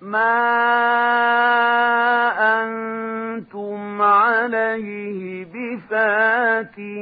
مَا أَنتُمْ عَلَيْهِ بِفَاتِنِينَ